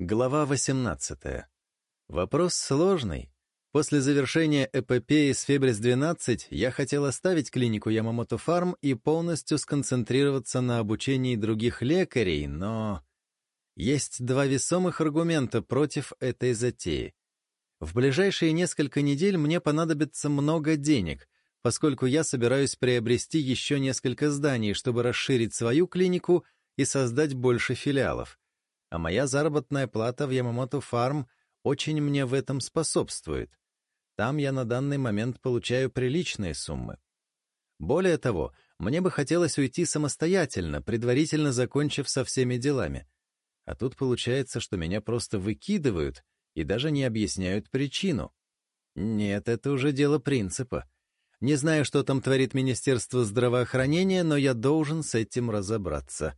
Глава 18. Вопрос сложный. После завершения эпопеи с Фебрис-12 я хотел оставить клинику Ямамото Фарм и полностью сконцентрироваться на обучении других лекарей, но... Есть два весомых аргумента против этой затеи. В ближайшие несколько недель мне понадобится много денег, поскольку я собираюсь приобрести еще несколько зданий, чтобы расширить свою клинику и создать больше филиалов а моя заработная плата в Ямамото Фарм очень мне в этом способствует. Там я на данный момент получаю приличные суммы. Более того, мне бы хотелось уйти самостоятельно, предварительно закончив со всеми делами. А тут получается, что меня просто выкидывают и даже не объясняют причину. Нет, это уже дело принципа. Не знаю, что там творит Министерство здравоохранения, но я должен с этим разобраться.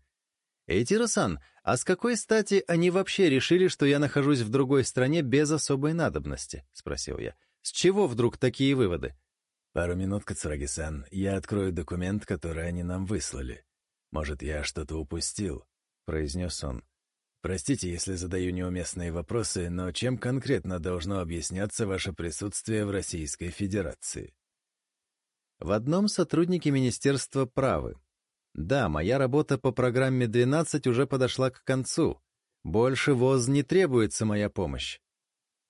Эйтиро-сан, а с какой стати они вообще решили, что я нахожусь в другой стране без особой надобности? — спросил я. — С чего вдруг такие выводы? — Пару минут, Кацураги-сан. Я открою документ, который они нам выслали. Может, я что-то упустил? — произнес он. — Простите, если задаю неуместные вопросы, но чем конкретно должно объясняться ваше присутствие в Российской Федерации? В одном сотрудники министерства правы, да, моя работа по программе 12 уже подошла к концу. Больше ВОЗ не требуется моя помощь.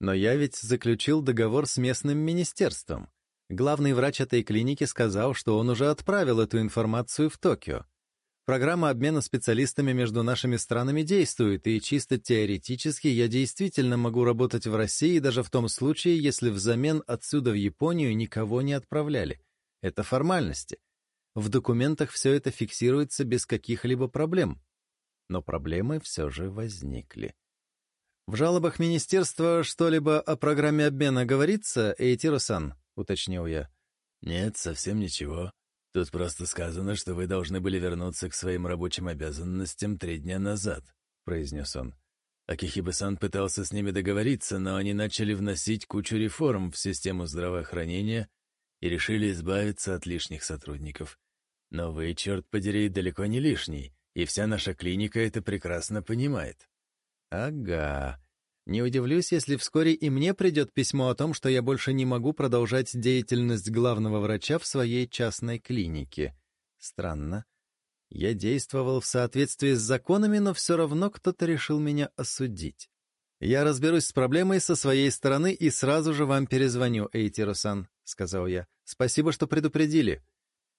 Но я ведь заключил договор с местным министерством. Главный врач этой клиники сказал, что он уже отправил эту информацию в Токио. Программа обмена специалистами между нашими странами действует, и чисто теоретически я действительно могу работать в России даже в том случае, если взамен отсюда в Японию никого не отправляли. Это формальности. В документах все это фиксируется без каких-либо проблем. Но проблемы все же возникли. «В жалобах министерства что-либо о программе обмена говорится, Эйтиро-сан?» — уточнил я. «Нет, совсем ничего. Тут просто сказано, что вы должны были вернуться к своим рабочим обязанностям три дня назад», — произнес он. Акихибе-сан пытался с ними договориться, но они начали вносить кучу реформ в систему здравоохранения и решили избавиться от лишних сотрудников. Но вы, черт подери, далеко не лишний, и вся наша клиника это прекрасно понимает. Ага. Не удивлюсь, если вскоре и мне придет письмо о том, что я больше не могу продолжать деятельность главного врача в своей частной клинике. Странно. Я действовал в соответствии с законами, но все равно кто-то решил меня осудить. Я разберусь с проблемой со своей стороны и сразу же вам перезвоню, Эйтиро-сан, — сказал я. Спасибо, что предупредили.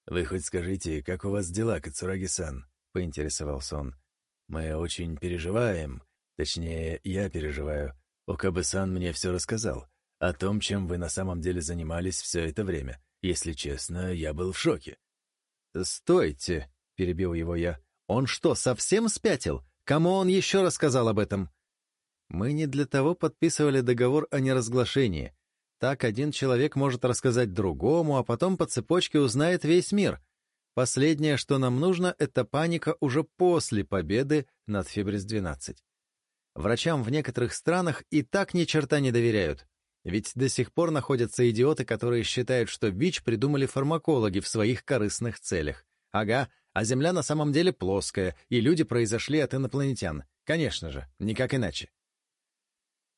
«Вы хоть скажите, как у вас дела, Кацураги-сан?» — поинтересовался он. «Мы очень переживаем. Точнее, я переживаю. Окабе-сан мне все рассказал. О том, чем вы на самом деле занимались все это время. Если честно, я был в шоке». «Стойте!» — перебил его я. «Он что, совсем спятил? Кому он еще рассказал об этом?» «Мы не для того подписывали договор о неразглашении. Так один человек может рассказать другому, а потом по цепочке узнает весь мир. Последнее, что нам нужно, это паника уже после победы над Фибрис-12. Врачам в некоторых странах и так ни черта не доверяют. Ведь до сих пор находятся идиоты, которые считают, что ВИЧ придумали фармакологи в своих корыстных целях. Ага, а Земля на самом деле плоская, и люди произошли от инопланетян. Конечно же, никак иначе.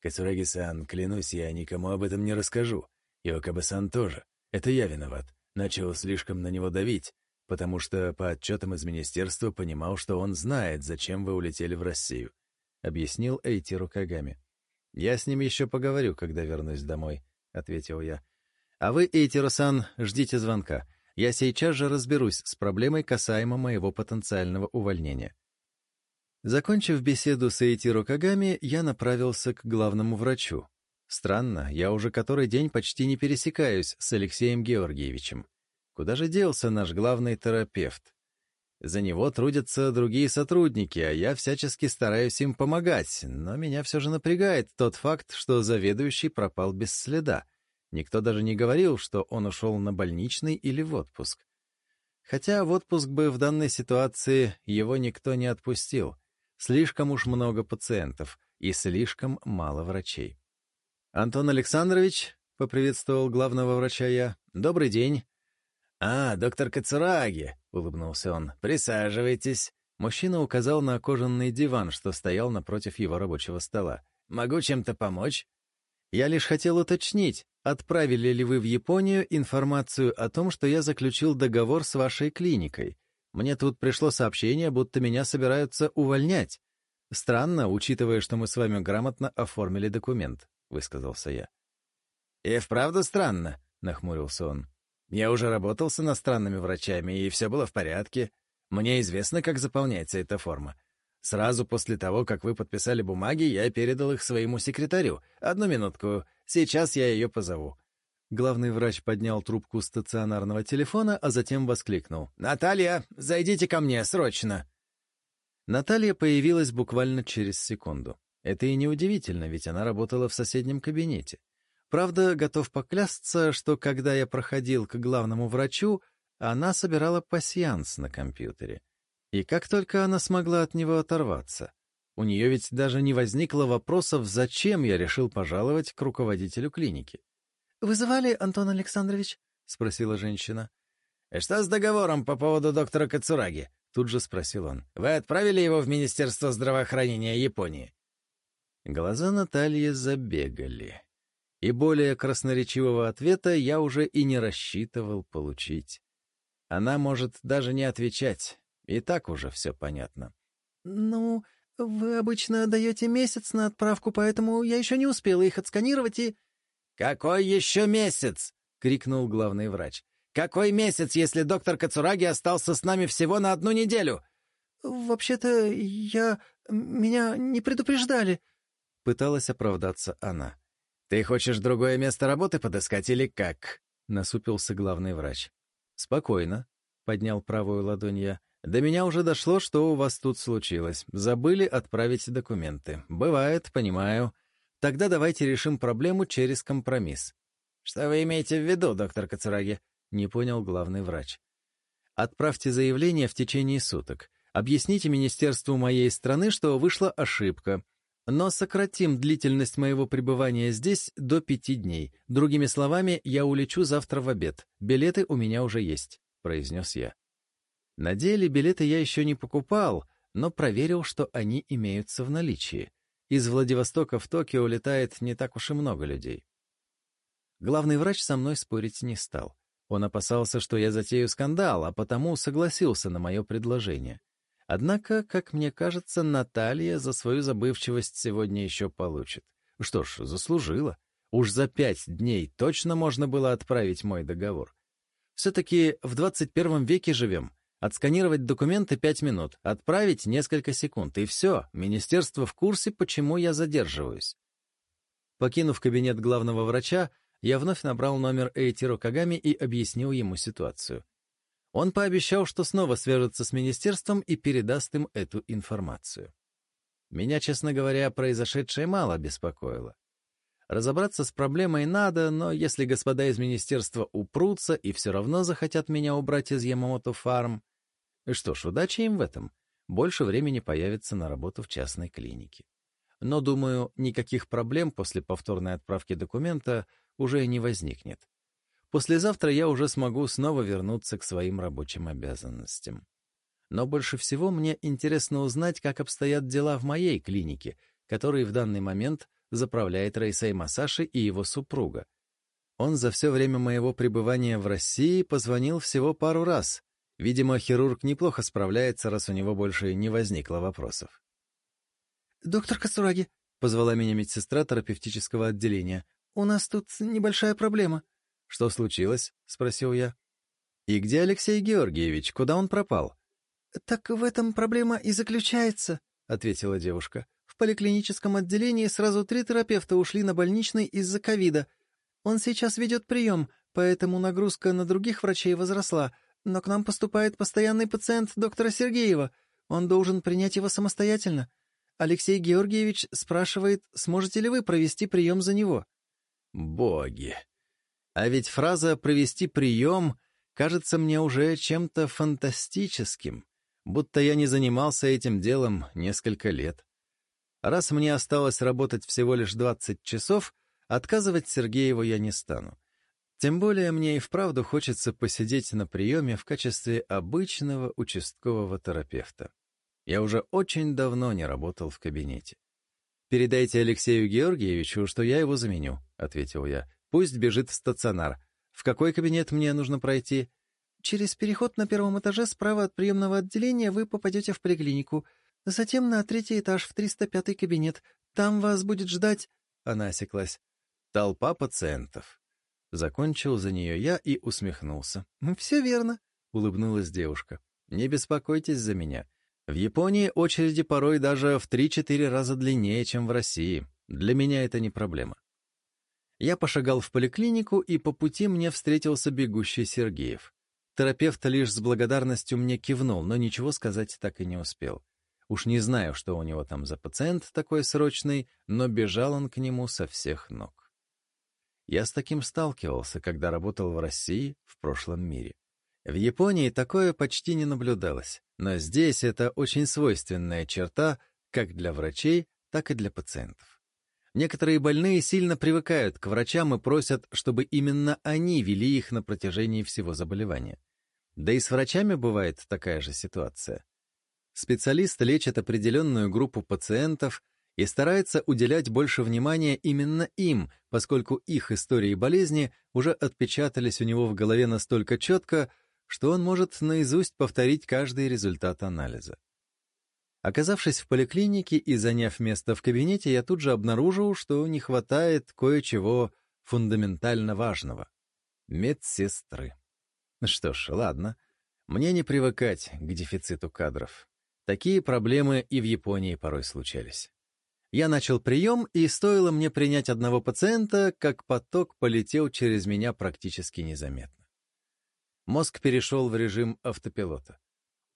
Кацураги-сан, клянусь, я никому об этом не расскажу. И Окаба-сан тоже. Это я виноват. Начал слишком на него давить, потому что по отчетам из министерства понимал, что он знает, зачем вы улетели в Россию. Объяснил Эйтиру Кагами. «Я с ним еще поговорю, когда вернусь домой», — ответил я. «А вы, Эйтиро-сан, ждите звонка. Я сейчас же разберусь с проблемой касаемо моего потенциального увольнения». Закончив беседу с Эйтиро Кагами, я направился к главному врачу. Странно, я уже который день почти не пересекаюсь с Алексеем Георгиевичем. Куда же делся наш главный терапевт? За него трудятся другие сотрудники, а я всячески стараюсь им помогать, но меня все же напрягает тот факт, что заведующий пропал без следа. Никто даже не говорил, что он ушел на больничный или в отпуск. Хотя в отпуск бы в данной ситуации его никто не отпустил — Слишком уж много пациентов и слишком мало врачей. «Антон Александрович», — поприветствовал главного врача я, — «добрый день». «А, доктор Кацураги», — улыбнулся он, — «присаживайтесь. Мужчина указал на кожаный диван, что стоял напротив его рабочего стола. «Могу чем-то помочь?» Я лишь хотел уточнить, отправили ли вы в Японию информацию о том, что я заключил договор с вашей клиникой. Мне тут пришло сообщение, будто меня собираются увольнять. Странно, учитывая, что мы с вами грамотно оформили документ, — высказался я. «И вправду странно», — нахмурился он. «Я уже работал с иностранными врачами, и все было в порядке. Мне известно, как заполняется эта форма. Сразу после того, как вы подписали бумаги, я передал их своему секретарю. Одну минутку, сейчас я ее позову». Главный врач поднял трубку стационарного телефона, а затем воскликнул. «Наталья, зайдите ко мне, срочно!» Наталья появилась буквально через секунду. Это и неудивительно, ведь она работала в соседнем кабинете. Правда, готов поклясться, что когда я проходил к главному врачу, она собирала пасьянс на компьютере. И как только она смогла от него оторваться? У нее ведь даже не возникло вопросов, зачем я решил пожаловать к руководителю клиники. «Вызывали, Антон Александрович?» — спросила женщина. «И что с договором по поводу доктора Кацураги?» — тут же спросил он. «Вы отправили его в Министерство здравоохранения Японии?» Глаза Натальи забегали. И более красноречивого ответа я уже и не рассчитывал получить. Она может даже не отвечать. И так уже все понятно. «Ну, вы обычно даете месяц на отправку, поэтому я еще не успела их отсканировать и...» «Какой еще месяц?» — крикнул главный врач. «Какой месяц, если доктор Кацураги остался с нами всего на одну неделю?» «Вообще-то я... меня не предупреждали», — пыталась оправдаться она. «Ты хочешь другое место работы подыскать или как?» — насупился главный врач. «Спокойно», — поднял правую ладонь я. До меня уже дошло, что у вас тут случилось. Забыли отправить документы. Бывает, понимаю. Тогда давайте решим проблему через компромисс. Что вы имеете в виду, доктор Кацураги? Не понял главный врач. Отправьте заявление в течение суток. Объясните министерству моей страны, что вышла ошибка. Но сократим длительность моего пребывания здесь до пяти дней. Другими словами, я улечу завтра в обед. Билеты у меня уже есть», — произнес я. На деле билеты я еще не покупал, но проверил, что они имеются в наличии. Из Владивостока в Токио летает не так уж и много людей. Главный врач со мной спорить не стал. Он опасался, что я затею скандал, а потому согласился на мое предложение. Однако, как мне кажется, Наталья за свою забывчивость сегодня еще получит. Что ж, заслужила. Уж за пять дней точно можно было отправить мой договор. Все-таки в 21 веке живем — Отсканировать документы пять минут, отправить несколько секунд, и все, министерство в курсе, почему я задерживаюсь. Покинув кабинет главного врача, я вновь набрал номер Эйтиро Кагами и объяснил ему ситуацию. Он пообещал, что снова свяжется с министерством и передаст им эту информацию. Меня, честно говоря, произошедшее мало беспокоило. Разобраться с проблемой надо, но если господа из министерства упрутся и все равно захотят меня убрать из Ямамото Фарм, что ж, удачи им в этом. Больше времени появится на работу в частной клинике. Но, думаю, никаких проблем после повторной отправки документа уже не возникнет. Послезавтра я уже смогу снова вернуться к своим рабочим обязанностям. Но больше всего мне интересно узнать, как обстоят дела в моей клинике, которой в данный момент заправляет Рейсей Масаши и его супруга. Он за все время моего пребывания в России позвонил всего пару раз, Видимо, хирург неплохо справляется, раз у него больше не возникло вопросов. «Доктор Касураги», — позвала меня медсестра терапевтического отделения, — «у нас тут небольшая проблема». «Что случилось?» — спросил я. «И где Алексей Георгиевич? Куда он пропал?» «Так в этом проблема и заключается», — ответила девушка. «В поликлиническом отделении сразу три терапевта ушли на больничный из-за ковида. Он сейчас ведет прием, поэтому нагрузка на других врачей возросла, но к нам поступает постоянный пациент доктора Сергеева. Он должен принять его самостоятельно. Алексей Георгиевич спрашивает, сможете ли вы провести прием за него. Боги! А ведь фраза «провести прием» кажется мне уже чем-то фантастическим, будто я не занимался этим делом несколько лет. Раз мне осталось работать всего лишь 20 часов, отказывать Сергееву я не стану. Тем более мне и вправду хочется посидеть на приеме в качестве обычного участкового терапевта. Я уже очень давно не работал в кабинете. «Передайте Алексею Георгиевичу, что я его заменю», — ответил я. «Пусть бежит в стационар. В какой кабинет мне нужно пройти?» «Через переход на первом этаже справа от приемного отделения вы попадете в поликлинику. Затем на третий этаж в 305 кабинет. Там вас будет ждать...» Она осеклась. «Толпа пациентов». Закончил за нее я и усмехнулся. «Все верно», — улыбнулась девушка. «Не беспокойтесь за меня. В Японии очереди порой даже в 3-4 раза длиннее, чем в России. Для меня это не проблема». Я пошагал в поликлинику, и по пути мне встретился бегущий Сергеев. Терапевт лишь с благодарностью мне кивнул, но ничего сказать так и не успел. Уж не знаю, что у него там за пациент такой срочный, но бежал он к нему со всех ног. Я с таким сталкивался, когда работал в России, в прошлом мире. В Японии такое почти не наблюдалось, но здесь это очень свойственная черта как для врачей, так и для пациентов. Некоторые больные сильно привыкают к врачам и просят, чтобы именно они вели их на протяжении всего заболевания. Да и с врачами бывает такая же ситуация. Специалист лечит определенную группу пациентов и старается уделять больше внимания именно им, поскольку их истории болезни уже отпечатались у него в голове настолько четко, что он может наизусть повторить каждый результат анализа. Оказавшись в поликлинике и заняв место в кабинете, я тут же обнаружил, что не хватает кое-чего фундаментально важного — медсестры. Что ж, ладно, мне не привыкать к дефициту кадров. Такие проблемы и в Японии порой случались. Я начал прием, и стоило мне принять одного пациента, как поток полетел через меня практически незаметно. Мозг перешел в режим автопилота.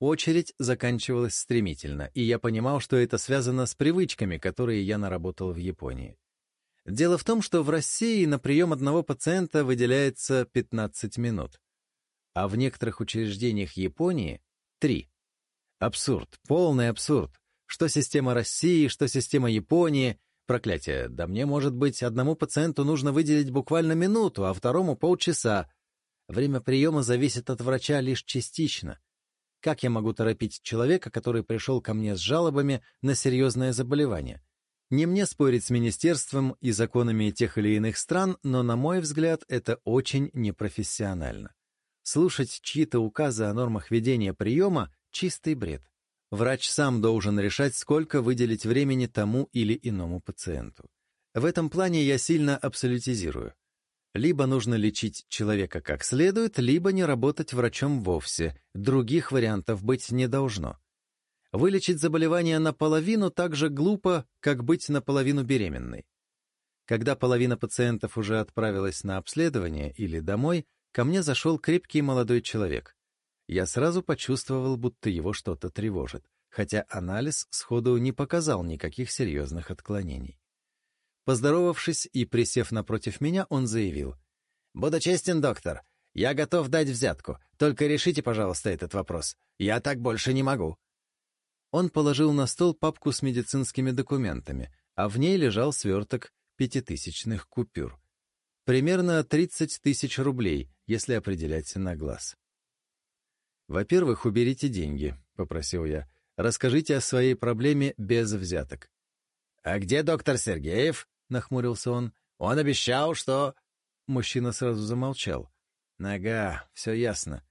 Очередь заканчивалась стремительно, и я понимал, что это связано с привычками, которые я наработал в Японии. Дело в том, что в России на прием одного пациента выделяется 15 минут, а в некоторых учреждениях Японии — 3. Абсурд, полный абсурд. Что система России, что система Японии. Проклятие, да мне, может быть, одному пациенту нужно выделить буквально минуту, а второму полчаса. Время приема зависит от врача лишь частично. Как я могу торопить человека, который пришел ко мне с жалобами на серьезное заболевание? Не мне спорить с министерством и законами тех или иных стран, но, на мой взгляд, это очень непрофессионально. Слушать чьи-то указы о нормах ведения приема Чистый бред. Врач сам должен решать, сколько выделить времени тому или иному пациенту. В этом плане я сильно абсолютизирую. Либо нужно лечить человека как следует, либо не работать врачом вовсе. Других вариантов быть не должно. Вылечить заболевание наполовину так же глупо, как быть наполовину беременной. Когда половина пациентов уже отправилась на обследование или домой, ко мне зашел крепкий молодой человек. Я сразу почувствовал, будто его что-то тревожит, хотя анализ сходу не показал никаких серьезных отклонений. Поздоровавшись и присев напротив меня, он заявил. «Буду честен, доктор. Я готов дать взятку. Только решите, пожалуйста, этот вопрос. Я так больше не могу». Он положил на стол папку с медицинскими документами, а в ней лежал сверток пятитысячных купюр. Примерно 30 тысяч рублей, если определять на глаз. «Во-первых, уберите деньги», — попросил я. «Расскажите о своей проблеме без взяток». «А где доктор Сергеев?» — нахмурился он. «Он обещал, что...» Мужчина сразу замолчал. «Ага, все ясно.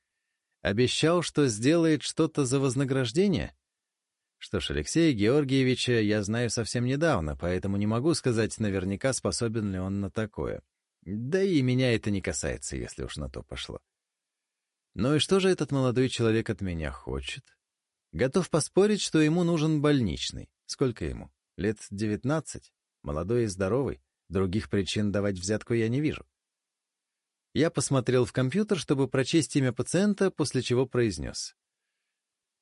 Обещал, что сделает что-то за вознаграждение?» Что ж, Алексея Георгиевича я знаю совсем недавно, поэтому не могу сказать наверняка, способен ли он на такое. Да и меня это не касается, если уж на то пошло. Ну и что же этот молодой человек от меня хочет? Готов поспорить, что ему нужен больничный. Сколько ему? Лет девятнадцать? Молодой и здоровый? Других причин давать взятку я не вижу. Я посмотрел в компьютер, чтобы прочесть имя пациента, после чего произнес.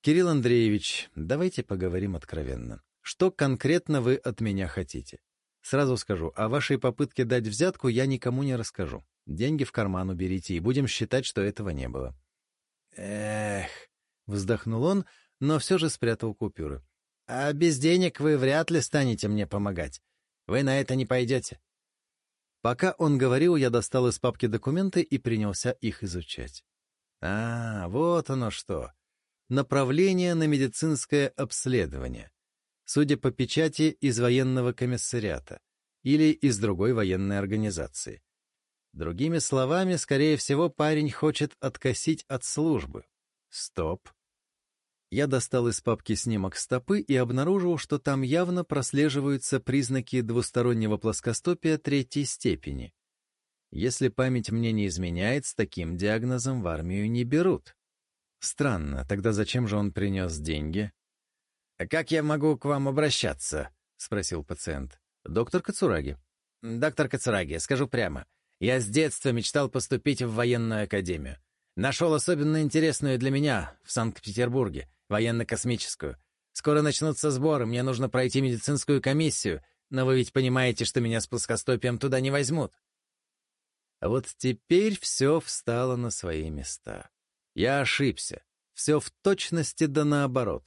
«Кирилл Андреевич, давайте поговорим откровенно. Что конкретно вы от меня хотите? Сразу скажу, о вашей попытке дать взятку я никому не расскажу. Деньги в карман уберите, и будем считать, что этого не было. «Эх», — вздохнул он, но все же спрятал купюры. «А без денег вы вряд ли станете мне помогать. Вы на это не пойдете». Пока он говорил, я достал из папки документы и принялся их изучать. «А, вот оно что. направление на медицинское обследование, судя по печати из военного комиссариата или из другой военной организации. Другими словами, скорее всего, парень хочет откосить от службы. Стоп. Я достал из папки снимок стопы и обнаружил, что там явно прослеживаются признаки двустороннего плоскостопия третьей степени. Если память мне не изменяет, с таким диагнозом в армию не берут. Странно, тогда зачем же он принес деньги? «А «Как я могу к вам обращаться?» — спросил пациент. «Доктор Кацураги». «Доктор Кацураги, скажу прямо, я с детства мечтал поступить в военную академию. Нашел особенно интересную для меня в Санкт-Петербурге, военно-космическую. Скоро начнутся сборы, мне нужно пройти медицинскую комиссию, но вы ведь понимаете, что меня с плоскостопием туда не возьмут. Вот теперь все встало на свои места. Я ошибся. Все в точности да наоборот.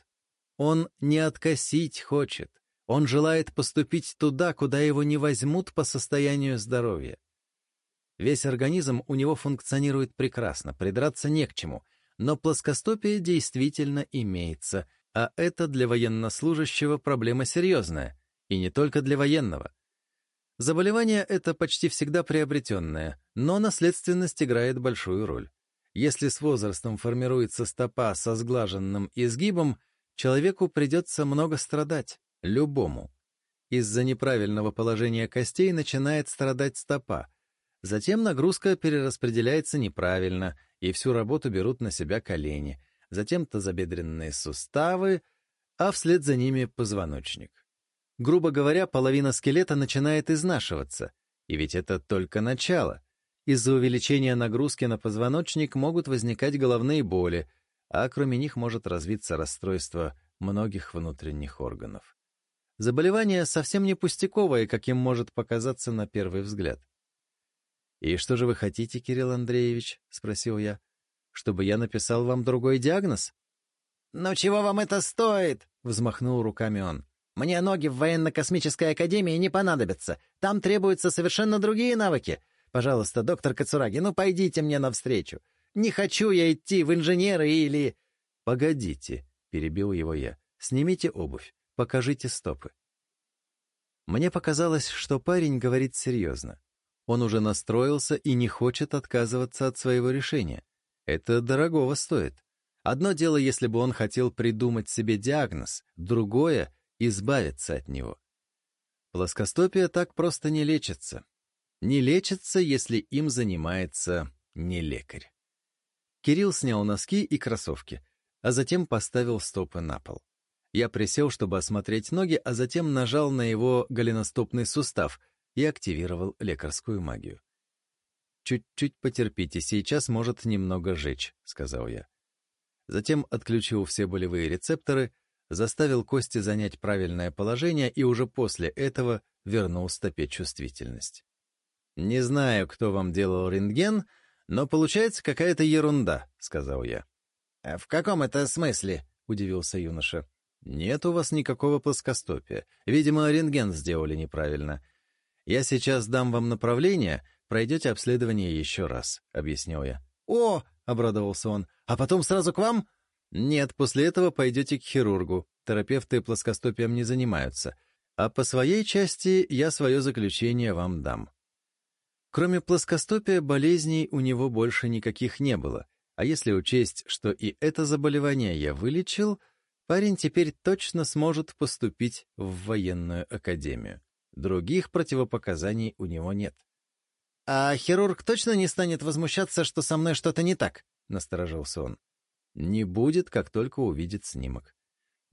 Он не откосить хочет. Он желает поступить туда, куда его не возьмут по состоянию здоровья. Весь организм у него функционирует прекрасно, придраться не к чему, но плоскостопие действительно имеется, а это для военнослужащего проблема серьезная, и не только для военного. Заболевание это почти всегда приобретенное, но наследственность играет большую роль. Если с возрастом формируется стопа со сглаженным изгибом, человеку придется много страдать, любому. Из-за неправильного положения костей начинает страдать стопа, Затем нагрузка перераспределяется неправильно, и всю работу берут на себя колени, затем тазобедренные суставы, а вслед за ними позвоночник. Грубо говоря, половина скелета начинает изнашиваться, и ведь это только начало. Из-за увеличения нагрузки на позвоночник могут возникать головные боли, а кроме них может развиться расстройство многих внутренних органов. Заболевание совсем не пустяковое, каким может показаться на первый взгляд. «И что же вы хотите, Кирилл Андреевич?» — спросил я. «Чтобы я написал вам другой диагноз?» «Ну чего вам это стоит?» — взмахнул руками он. «Мне ноги в военно-космической академии не понадобятся. Там требуются совершенно другие навыки. Пожалуйста, доктор Кацураги, ну пойдите мне навстречу. Не хочу я идти в инженеры или...» «Погодите», — перебил его я. «Снимите обувь, покажите стопы». Мне показалось, что парень говорит серьезно. Он уже настроился и не хочет отказываться от своего решения. Это дорогого стоит. Одно дело, если бы он хотел придумать себе диагноз, другое — избавиться от него. Плоскостопие так просто не лечится. Не лечится, если им занимается не лекарь. Кирилл снял носки и кроссовки, а затем поставил стопы на пол. Я присел, чтобы осмотреть ноги, а затем нажал на его голеностопный сустав, и активировал лекарскую магию. «Чуть-чуть потерпите, сейчас может немного жечь», — сказал я. Затем отключил все болевые рецепторы, заставил кости занять правильное положение и уже после этого вернул стопе чувствительность. «Не знаю, кто вам делал рентген, но получается какая-то ерунда», — сказал я. «А «В каком это смысле?» — удивился юноша. «Нет у вас никакого плоскостопия. Видимо, рентген сделали неправильно. «Я сейчас дам вам направление, пройдете обследование еще раз», — объяснил я. «О!» — обрадовался он. «А потом сразу к вам?» «Нет, после этого пойдете к хирургу. Терапевты плоскостопием не занимаются. А по своей части я свое заключение вам дам». Кроме плоскостопия, болезней у него больше никаких не было. А если учесть, что и это заболевание я вылечил, парень теперь точно сможет поступить в военную академию. Других противопоказаний у него нет. «А хирург точно не станет возмущаться, что со мной что-то не так?» — насторожился он. «Не будет, как только увидит снимок.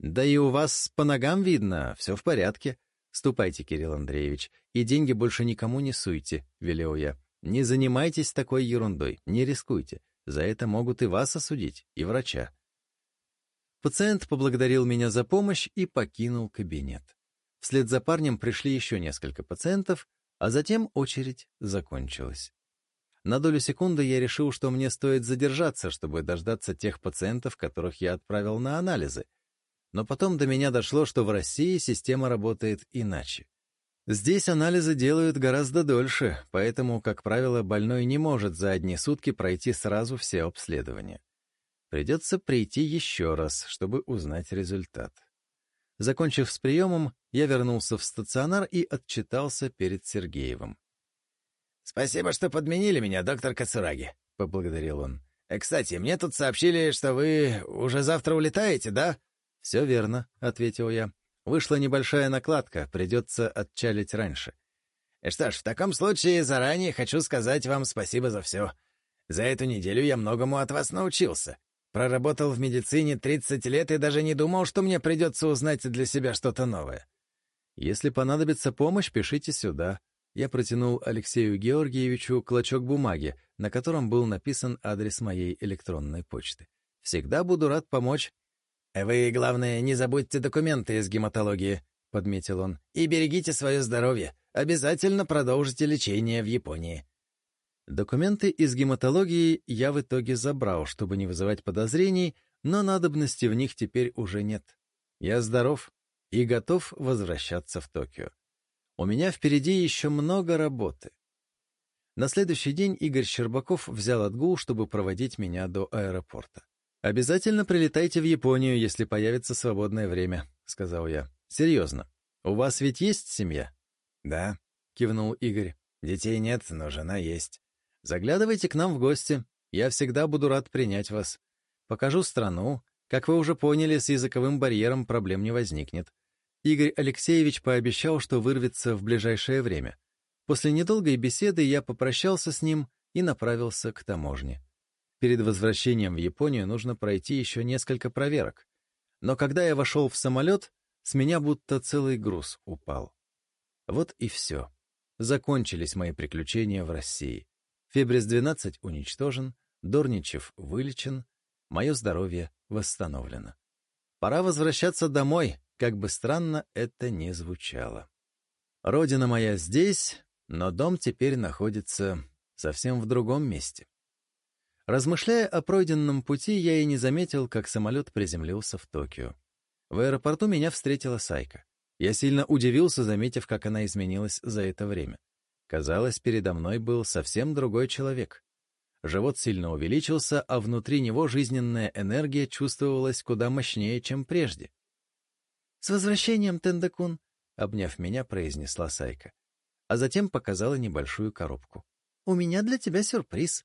Да и у вас по ногам видно, все в порядке. Ступайте, Кирилл Андреевич, и деньги больше никому не суйте», — велел я. «Не занимайтесь такой ерундой, не рискуйте. За это могут и вас осудить, и врача». Пациент поблагодарил меня за помощь и покинул кабинет. Вслед за парнем пришли еще несколько пациентов, а затем очередь закончилась. На долю секунды я решил, что мне стоит задержаться, чтобы дождаться тех пациентов, которых я отправил на анализы. Но потом до меня дошло, что в России система работает иначе. Здесь анализы делают гораздо дольше, поэтому, как правило, больной не может за одни сутки пройти сразу все обследования. Придется прийти еще раз, чтобы узнать результат. Закончив с приемом, я вернулся в стационар и отчитался перед Сергеевым. «Спасибо, что подменили меня, доктор Кацураги», — поблагодарил он. «Э, «Кстати, мне тут сообщили, что вы уже завтра улетаете, да?» «Все верно», — ответил я. «Вышла небольшая накладка, придется отчалить раньше». Э, «Что ж, в таком случае заранее хочу сказать вам спасибо за все. За эту неделю я многому от вас научился. Проработал в медицине 30 лет и даже не думал, что мне придется узнать для себя что-то новое. Если понадобится помощь, пишите сюда. Я протянул Алексею Георгиевичу клочок бумаги, на котором был написан адрес моей электронной почты. Всегда буду рад помочь. «Вы, главное, не забудьте документы из гематологии», — подметил он, — «и берегите свое здоровье. Обязательно продолжите лечение в Японии». Документы из гематологии я в итоге забрал, чтобы не вызывать подозрений, но надобности в них теперь уже нет. Я здоров и готов возвращаться в Токио. У меня впереди еще много работы. На следующий день Игорь Щербаков взял отгул, чтобы проводить меня до аэропорта. «Обязательно прилетайте в Японию, если появится свободное время», — сказал я. «Серьезно. У вас ведь есть семья?» «Да», — кивнул Игорь. «Детей нет, но жена есть». Заглядывайте к нам в гости. Я всегда буду рад принять вас. Покажу страну. Как вы уже поняли, с языковым барьером проблем не возникнет. Игорь Алексеевич пообещал, что вырвется в ближайшее время. После недолгой беседы я попрощался с ним и направился к таможне. Перед возвращением в Японию нужно пройти еще несколько проверок. Но когда я вошел в самолет, с меня будто целый груз упал. Вот и все. Закончились мои приключения в России. Фебрис-12 уничтожен, Дорничев вылечен, мое здоровье восстановлено. Пора возвращаться домой, как бы странно это ни звучало. Родина моя здесь, но дом теперь находится совсем в другом месте. Размышляя о пройденном пути, я и не заметил, как самолет приземлился в Токио. В аэропорту меня встретила Сайка. Я сильно удивился, заметив, как она изменилась за это время. Казалось, передо мной был совсем другой человек. Живот сильно увеличился, а внутри него жизненная энергия чувствовалась куда мощнее, чем прежде. «С возвращением, Тендакун!» — обняв меня, произнесла Сайка. А затем показала небольшую коробку. «У меня для тебя сюрприз».